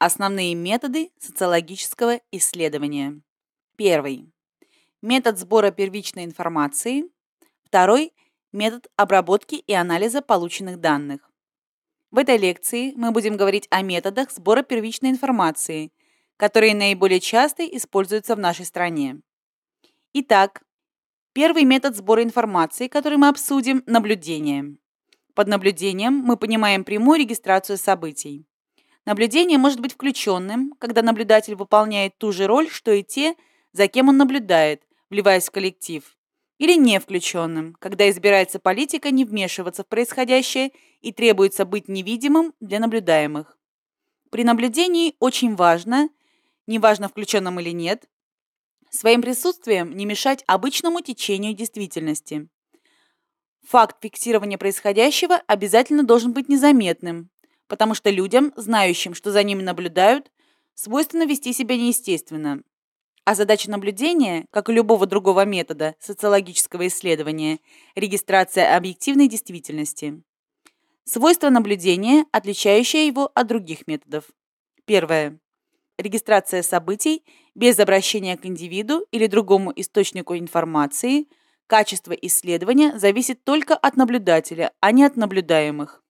Основные методы социологического исследования. Первый. Метод сбора первичной информации. Второй. Метод обработки и анализа полученных данных. В этой лекции мы будем говорить о методах сбора первичной информации, которые наиболее часто используются в нашей стране. Итак, первый метод сбора информации, который мы обсудим – наблюдение. Под наблюдением мы понимаем прямую регистрацию событий. Наблюдение может быть включенным, когда наблюдатель выполняет ту же роль, что и те, за кем он наблюдает, вливаясь в коллектив. Или не включенным, когда избирается политика не вмешиваться в происходящее и требуется быть невидимым для наблюдаемых. При наблюдении очень важно, неважно включенным или нет, своим присутствием не мешать обычному течению действительности. Факт фиксирования происходящего обязательно должен быть незаметным, потому что людям, знающим, что за ними наблюдают, свойственно вести себя неестественно. А задача наблюдения, как и любого другого метода социологического исследования, регистрация объективной действительности. Свойство наблюдения, отличающее его от других методов. Первое. Регистрация событий без обращения к индивиду или другому источнику информации. Качество исследования зависит только от наблюдателя, а не от наблюдаемых.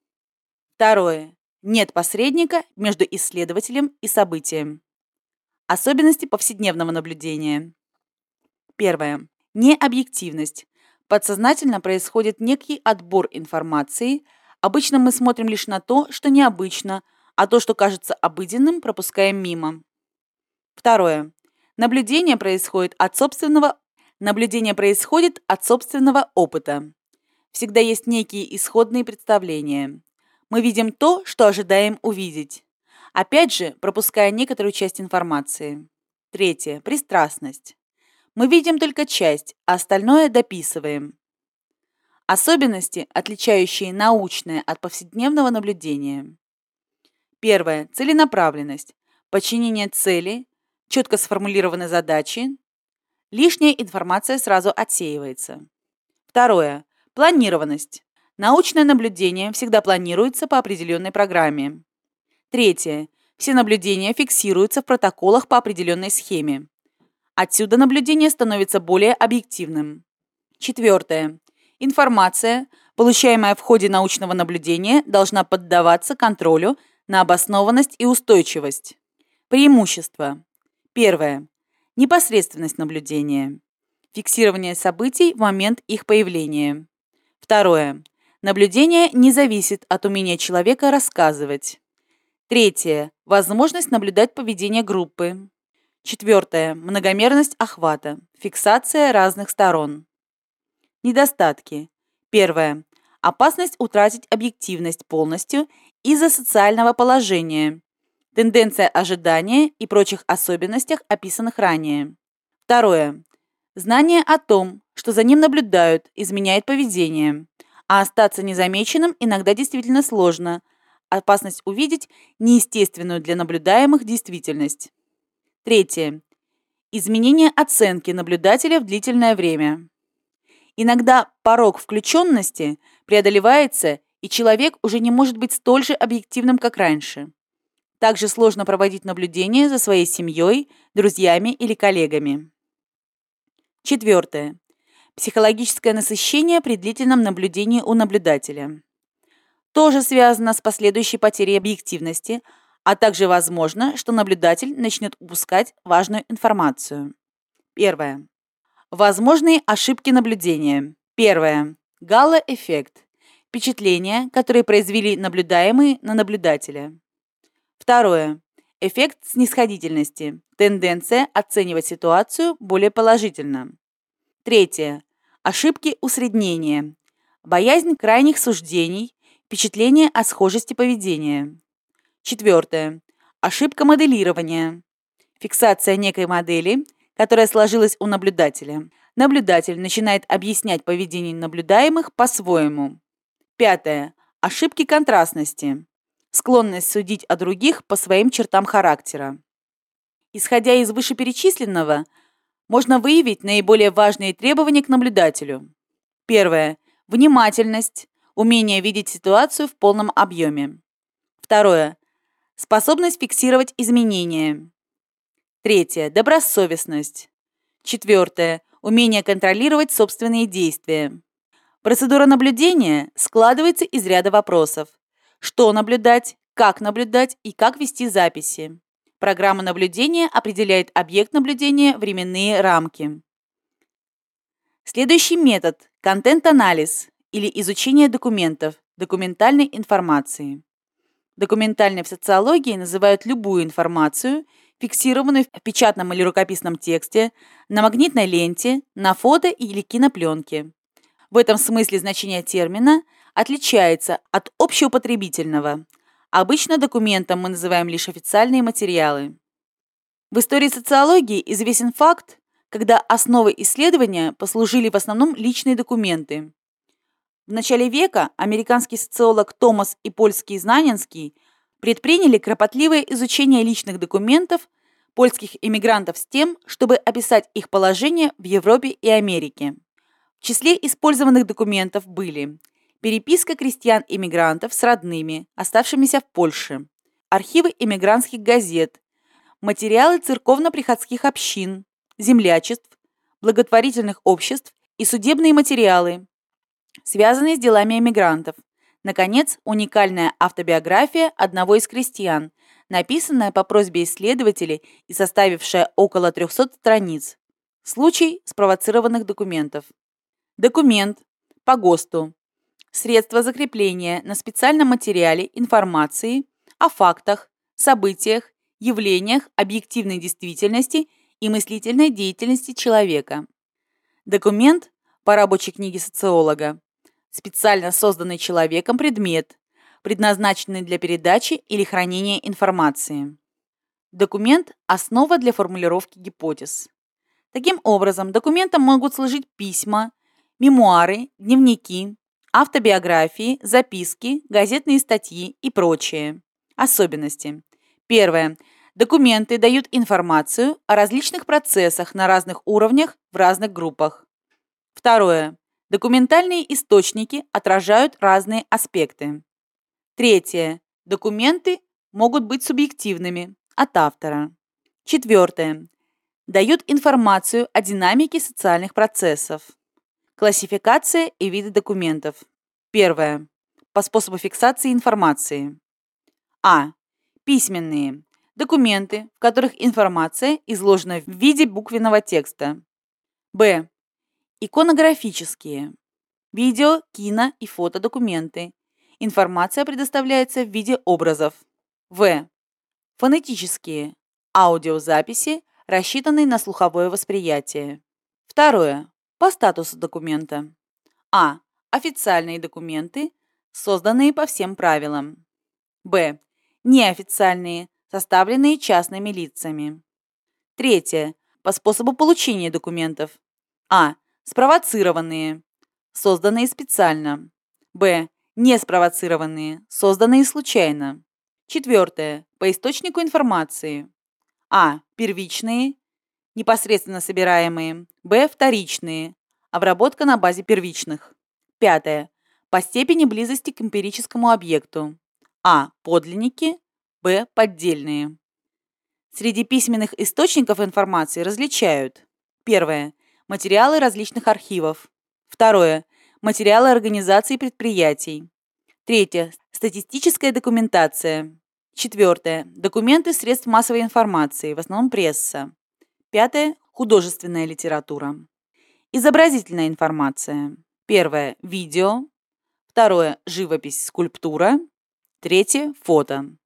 Второе. Нет посредника между исследователем и событием. Особенности повседневного наблюдения. Первое. Необъективность. Подсознательно происходит некий отбор информации. Обычно мы смотрим лишь на то, что необычно, а то, что кажется обыденным, пропускаем мимо. Второе. Наблюдение происходит от собственного Наблюдение происходит от собственного опыта. Всегда есть некие исходные представления. Мы видим то, что ожидаем увидеть. Опять же, пропуская некоторую часть информации. Третье. Пристрастность. Мы видим только часть, а остальное дописываем. Особенности, отличающие научное от повседневного наблюдения. Первое. Целенаправленность. Подчинение цели, четко сформулированной задачи. Лишняя информация сразу отсеивается. Второе. Планированность. Научное наблюдение всегда планируется по определенной программе. Третье. Все наблюдения фиксируются в протоколах по определенной схеме. Отсюда наблюдение становится более объективным. Четвертое. Информация, получаемая в ходе научного наблюдения, должна поддаваться контролю на обоснованность и устойчивость. Преимущества. Первое. Непосредственность наблюдения. Фиксирование событий в момент их появления. Второе. Наблюдение не зависит от умения человека рассказывать. Третье. Возможность наблюдать поведение группы. Четвертое. Многомерность охвата. Фиксация разных сторон. Недостатки. Первое. Опасность утратить объективность полностью из-за социального положения. Тенденция ожидания и прочих особенностях, описанных ранее. Второе. Знание о том, что за ним наблюдают, изменяет поведение а остаться незамеченным иногда действительно сложно. Опасность увидеть неестественную для наблюдаемых действительность. Третье. Изменение оценки наблюдателя в длительное время. Иногда порог включенности преодолевается, и человек уже не может быть столь же объективным, как раньше. Также сложно проводить наблюдение за своей семьей, друзьями или коллегами. Четвертое. Психологическое насыщение при длительном наблюдении у наблюдателя. Тоже связано с последующей потерей объективности, а также возможно, что наблюдатель начнет упускать важную информацию. Первое. Возможные ошибки наблюдения. Первое. Галло-эффект. Впечатления, которые произвели наблюдаемые на наблюдателя. Второе. Эффект снисходительности. Тенденция оценивать ситуацию более положительно. Третье. Ошибки усреднения. Боязнь крайних суждений, впечатление о схожести поведения. Четвертое. Ошибка моделирования. Фиксация некой модели, которая сложилась у наблюдателя. Наблюдатель начинает объяснять поведение наблюдаемых по-своему. Пятое. Ошибки контрастности. Склонность судить о других по своим чертам характера. Исходя из вышеперечисленного, можно выявить наиболее важные требования к наблюдателю. Первое. Внимательность, умение видеть ситуацию в полном объеме. Второе. Способность фиксировать изменения. Третье. Добросовестность. Четвертое. Умение контролировать собственные действия. Процедура наблюдения складывается из ряда вопросов. Что наблюдать, как наблюдать и как вести записи. Программа наблюдения определяет объект наблюдения, временные рамки. Следующий метод – контент-анализ или изучение документов, документальной информации. Документальной в социологии называют любую информацию, фиксированную в печатном или рукописном тексте, на магнитной ленте, на фото или кинопленке. В этом смысле значение термина отличается от общеупотребительного. Обычно документом мы называем лишь официальные материалы. В истории социологии известен факт, когда основой исследования послужили в основном личные документы. В начале века американский социолог Томас и польский Знанинский предприняли кропотливое изучение личных документов польских иммигрантов с тем, чтобы описать их положение в Европе и Америке. В числе использованных документов были переписка крестьян-иммигрантов с родными, оставшимися в Польше, архивы иммигрантских газет, материалы церковно-приходских общин, землячеств, благотворительных обществ и судебные материалы, связанные с делами эмигрантов. Наконец, уникальная автобиография одного из крестьян, написанная по просьбе исследователей и составившая около 300 страниц. Случай спровоцированных документов. Документ по ГОСТу. Средство закрепления на специальном материале информации о фактах, событиях, явлениях объективной действительности и мыслительной деятельности человека. Документ по рабочей книге социолога. Специально созданный человеком предмет, предназначенный для передачи или хранения информации. Документ – основа для формулировки гипотез. Таким образом, документом могут служить письма, мемуары, дневники, автобиографии, записки, газетные статьи и прочее. Особенности. Первое. Документы дают информацию о различных процессах на разных уровнях в разных группах. Второе. Документальные источники отражают разные аспекты. Третье. Документы могут быть субъективными от автора. Четвертое. Дают информацию о динамике социальных процессов. Классификация и виды документов. Первое. По способу фиксации информации. А. Письменные. Документы, в которых информация изложена в виде буквенного текста. Б. Иконографические. Видео, кино и фотодокументы. Информация предоставляется в виде образов. В. Фонетические. Аудиозаписи, рассчитанные на слуховое восприятие. Второе. По статусу документа. А. Официальные документы, созданные по всем правилам. Б. Неофициальные, составленные частными лицами. Третье. По способу получения документов. А. Спровоцированные, созданные специально. Б. Не спровоцированные, созданные случайно. Четвертое. По источнику информации. А. Первичные, непосредственно собираемые. Б. Вторичные. Обработка на базе первичных. Пятое. По степени близости к эмпирическому объекту. А. Подлинники. Б. Поддельные. Среди письменных источников информации различают. Первое. Материалы различных архивов. Второе. Материалы организаций и предприятий. Третье. Статистическая документация. Четвертое. Документы средств массовой информации, в основном пресса. Пятое. Художественная литература. Изобразительная информация. Первое. Видео. Второе. Живопись, скульптура. Третье. Фото.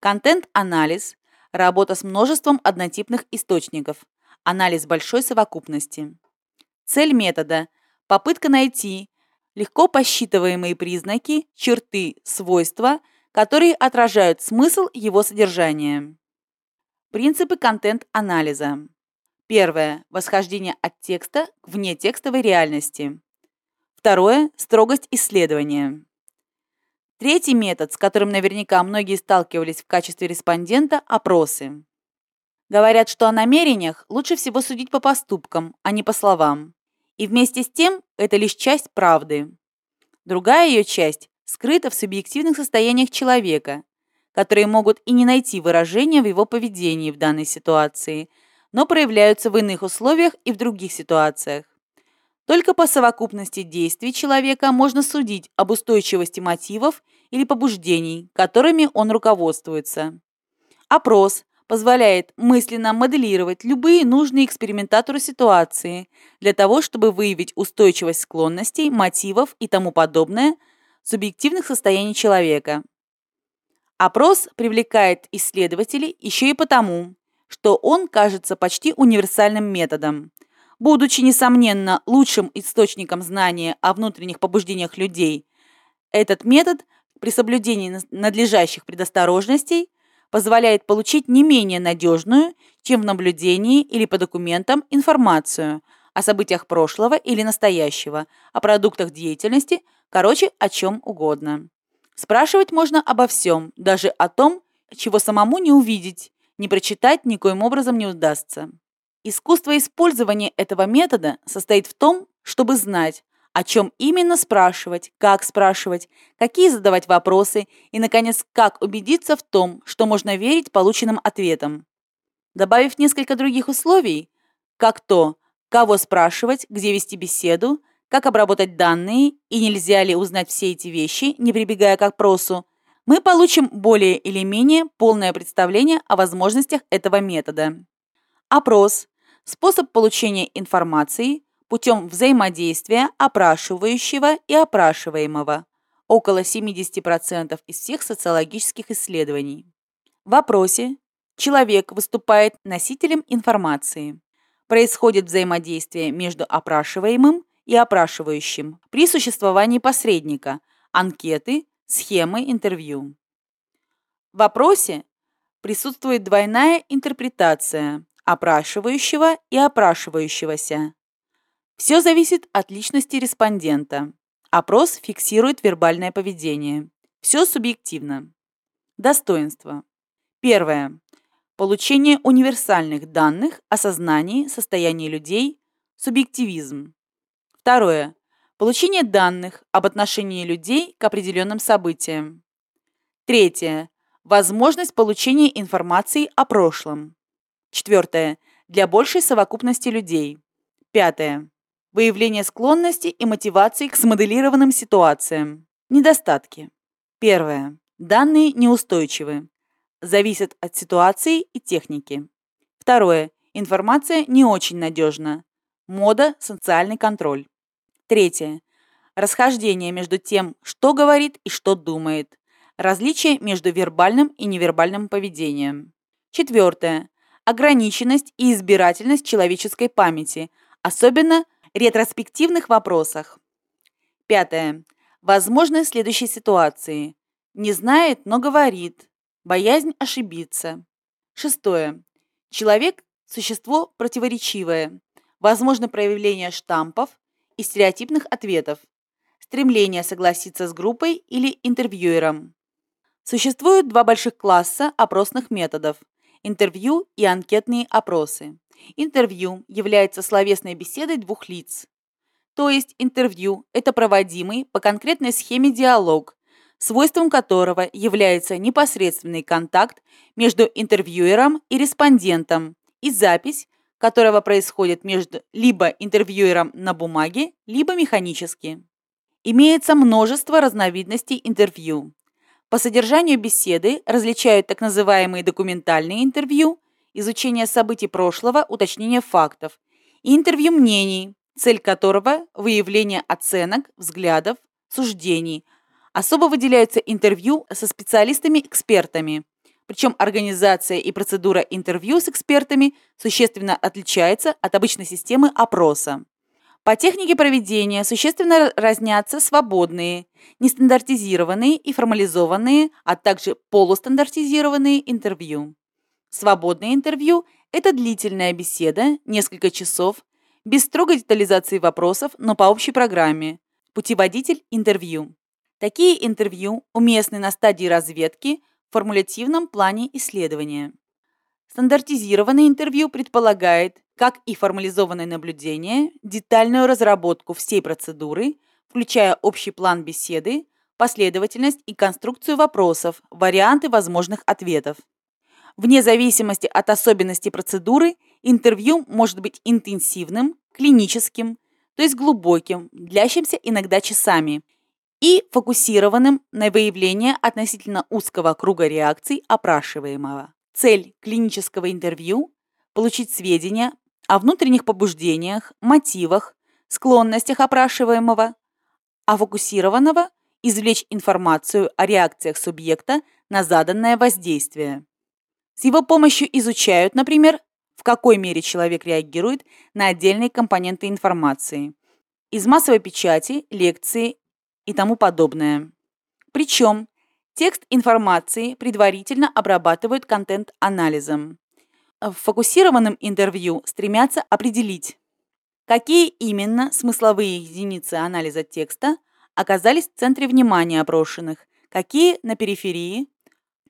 Контент-анализ. Работа с множеством однотипных источников. Анализ большой совокупности. Цель метода – попытка найти легко посчитываемые признаки, черты, свойства, которые отражают смысл его содержания. Принципы контент-анализа. Первое – восхождение от текста к внетекстовой реальности. Второе – строгость исследования. Третий метод, с которым наверняка многие сталкивались в качестве респондента – опросы. Говорят, что о намерениях лучше всего судить по поступкам, а не по словам. И вместе с тем это лишь часть правды. Другая ее часть скрыта в субъективных состояниях человека, которые могут и не найти выражения в его поведении в данной ситуации, но проявляются в иных условиях и в других ситуациях. Только по совокупности действий человека можно судить об устойчивости мотивов или побуждений, которыми он руководствуется. Опрос позволяет мысленно моделировать любые нужные экспериментатору ситуации для того, чтобы выявить устойчивость склонностей, мотивов и тому подобное субъективных состояний человека. Опрос привлекает исследователей еще и потому, что он кажется почти универсальным методом. Будучи, несомненно, лучшим источником знания о внутренних побуждениях людей, этот метод при соблюдении надлежащих предосторожностей – позволяет получить не менее надежную, чем в наблюдении или по документам, информацию о событиях прошлого или настоящего, о продуктах деятельности, короче, о чем угодно. Спрашивать можно обо всем, даже о том, чего самому не увидеть, не прочитать никоим образом не удастся. Искусство использования этого метода состоит в том, чтобы знать, о чем именно спрашивать, как спрашивать, какие задавать вопросы и, наконец, как убедиться в том, что можно верить полученным ответам. Добавив несколько других условий, как то, кого спрашивать, где вести беседу, как обработать данные и нельзя ли узнать все эти вещи, не прибегая к опросу, мы получим более или менее полное представление о возможностях этого метода. Опрос – способ получения информации – путем взаимодействия опрашивающего и опрашиваемого, около 70% из всех социологических исследований. В вопросе человек выступает носителем информации. Происходит взаимодействие между опрашиваемым и опрашивающим при существовании посредника, анкеты, схемы интервью. В вопросе присутствует двойная интерпретация опрашивающего и опрашивающегося. Все зависит от личности респондента. Опрос фиксирует вербальное поведение. Все субъективно. Достоинства. Первое. Получение универсальных данных о сознании, состоянии людей, субъективизм. Второе. Получение данных об отношении людей к определенным событиям. Третье. Возможность получения информации о прошлом. Четвертое. Для большей совокупности людей. Пятое. Выявление склонности и мотивации к смоделированным ситуациям. Недостатки. Первое. Данные неустойчивы. Зависят от ситуации и техники. Второе. Информация не очень надежна. Мода, социальный контроль. Третье. Расхождение между тем, что говорит и что думает. Различие между вербальным и невербальным поведением. Четвертое. Ограниченность и избирательность человеческой памяти, особенно ретроспективных вопросах. Пятое. Возможность следующей ситуации. Не знает, но говорит. Боязнь ошибиться. Шестое. Человек – существо противоречивое. Возможно проявление штампов и стереотипных ответов. Стремление согласиться с группой или интервьюером. Существует два больших класса опросных методов – интервью и анкетные опросы. Интервью является словесной беседой двух лиц. То есть интервью – это проводимый по конкретной схеме диалог, свойством которого является непосредственный контакт между интервьюером и респондентом и запись, которого происходит между либо интервьюером на бумаге, либо механически. Имеется множество разновидностей интервью. По содержанию беседы различают так называемые документальные интервью изучение событий прошлого, уточнение фактов, и интервью мнений, цель которого – выявление оценок, взглядов, суждений. Особо выделяются интервью со специалистами-экспертами. Причем организация и процедура интервью с экспертами существенно отличается от обычной системы опроса. По технике проведения существенно разнятся свободные, нестандартизированные и формализованные, а также полустандартизированные интервью. Свободное интервью – это длительная беседа, несколько часов, без строгой детализации вопросов, но по общей программе. Путеводитель интервью. Такие интервью уместны на стадии разведки в формулятивном плане исследования. Стандартизированное интервью предполагает, как и формализованное наблюдение, детальную разработку всей процедуры, включая общий план беседы, последовательность и конструкцию вопросов, варианты возможных ответов. Вне зависимости от особенностей процедуры, интервью может быть интенсивным, клиническим, то есть глубоким, длящимся иногда часами, и фокусированным на выявление относительно узкого круга реакций опрашиваемого. Цель клинического интервью – получить сведения о внутренних побуждениях, мотивах, склонностях опрашиваемого, а фокусированного – извлечь информацию о реакциях субъекта на заданное воздействие. С его помощью изучают, например, в какой мере человек реагирует на отдельные компоненты информации, из массовой печати, лекции и тому подобное. Причем текст информации предварительно обрабатывают контент-анализом. В фокусированном интервью стремятся определить, какие именно смысловые единицы анализа текста оказались в центре внимания опрошенных, какие на периферии,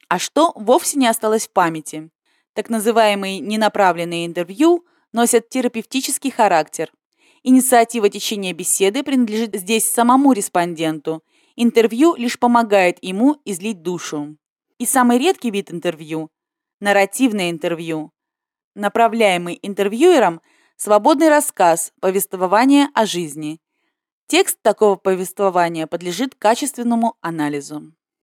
а что вовсе не осталось в памяти. Так называемые ненаправленные интервью носят терапевтический характер. Инициатива течения беседы принадлежит здесь самому респонденту. Интервью лишь помогает ему излить душу. И самый редкий вид интервью – нарративное интервью. Направляемый интервьюером – свободный рассказ, повествование о жизни. Текст такого повествования подлежит качественному анализу.